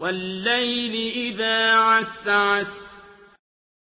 وَاللَّيْلِ إِذَا عَسْعَسَ.